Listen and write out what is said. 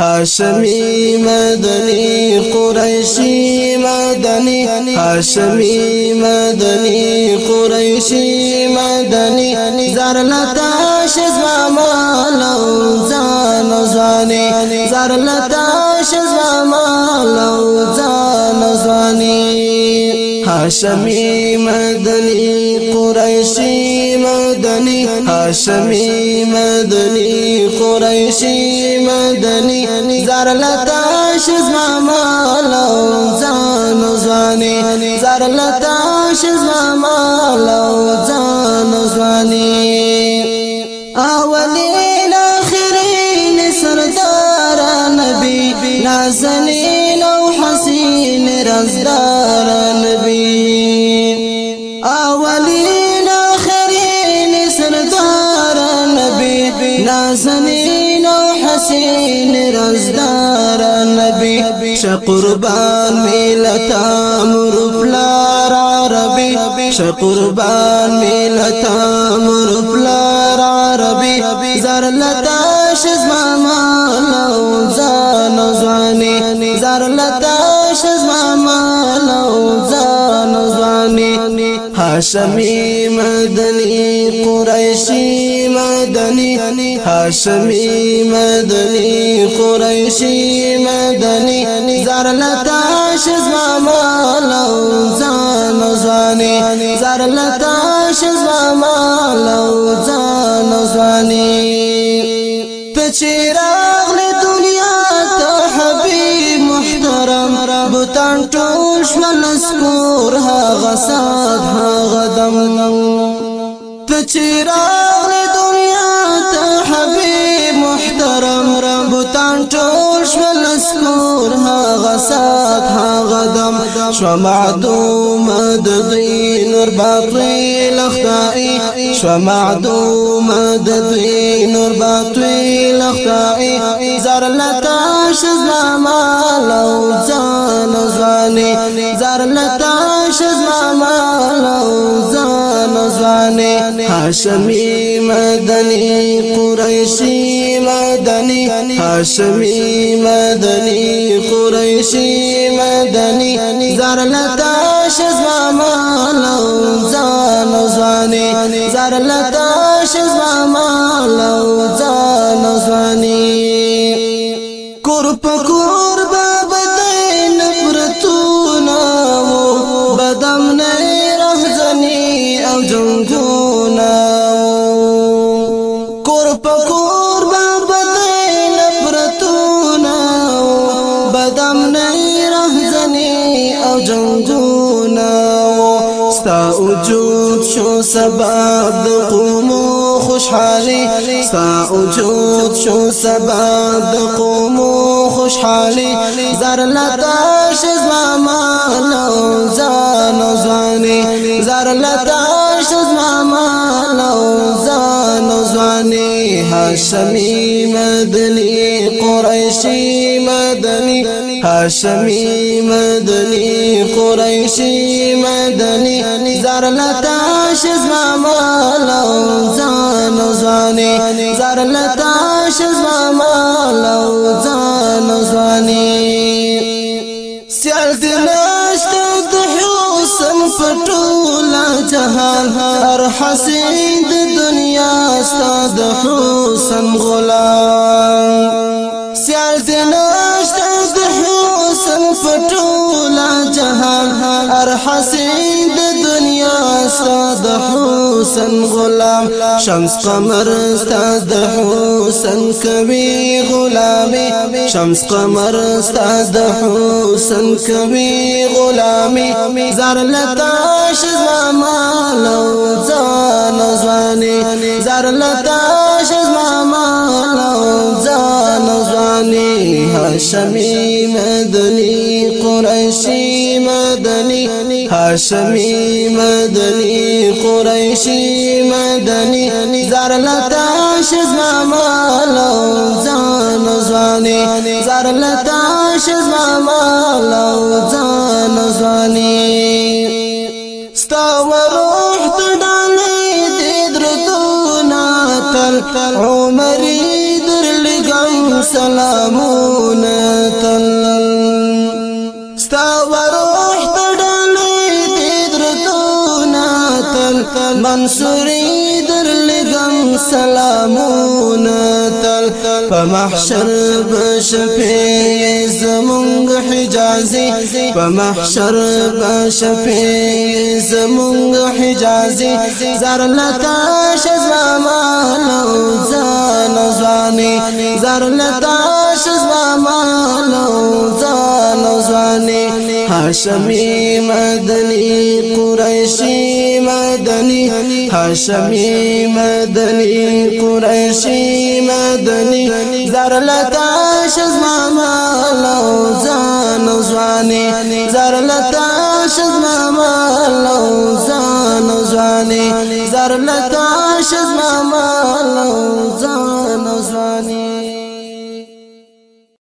هاشمی مدنی قریشی مدنی هاشمی مدنی قریشی مدنی زرلتا شزما مالو ځان ځاني زرلتا شزما مالو ځان ځاني هاشمي مدني قريشي مدني هاشمي مدني قريشي مدني زار لتاش زما مالو زان زواني زار لتاش زما مالو زان زواني اولين اخرين سردار نبي نازنين او حسين رزدار نازنین او حسین رزدار نبی ش قربان ملت امر پلار عربی ش قربان ملت امر پلار عربی زر لتا شزما مالو زان زوانی زر لتا شزما مالو زان زوانی هاشمی مدنی قریشی مدني هاشمي مدني قريشي مدني زرلتا شزما مالو ځان ځواني زرلتا شزما مالو ځان ځواني ته چیرې بوتان ټول شول سکور هغه سات هغه دم ته چیرای تذکر هغه سات هغه دم شمع دور د دوی نور باطل اختای شو معدوم د دوی نور باطل زار زر لتا شزما لو ځان ځواني زر لتا شزما لو زان ځواني هاشمي مدني قريشي مدني هاشمي مدني قريشي مدني زر لتا تاش زما لو ځان زواني زر لتا شز ما لو وجود شو سبب د قومو خوشحالي ستا وجود شو سبب د قومو خوشحالي زر لتاش زما لو زان زواني زر لتاش زما لو زان زواني هاشمي مدني قريشي مدني هاشمی مدنی قریشی مدنی زر لتاش زما مالو زان زوانی زر لتاش زما مالو زان زوانی سیال دی نشت د حسن پټولا جهان هر حسین د دنیا ستاد حسن غلام سیال دی نشت حسین د دنیا ستاد حسین غلام شمس قمر ستاد حسین کوي غلامي شمس قمر ستاد حسین کوي غلامي زر لتاش زما لو ځان ځواني زر لتاش زما لو ځان ځواني هاشمي مدني قرشي مدني مدني هاشمي مدني قريشي مدني زرلتا شزما مالو ځان ځواني زرلتا شزما مالو ځان ځواني ستو روح تډالې دې درتو ناتل عمرې درلګم سلامونه تل تل منصوري در لګم سلامون تل په محشر بشفي زمونږ حجازي په محشر بشفي زمونږ حجازي زر لتا شزما لو ځان ځاني زر لتا هاشمي مدني قريشي مدني هاشمي مدني قريشي مدني زار زرلتا شزما مالو زان زواني زرلتا شزما مالو زان زواني زرلتا شزما مالو زان زواني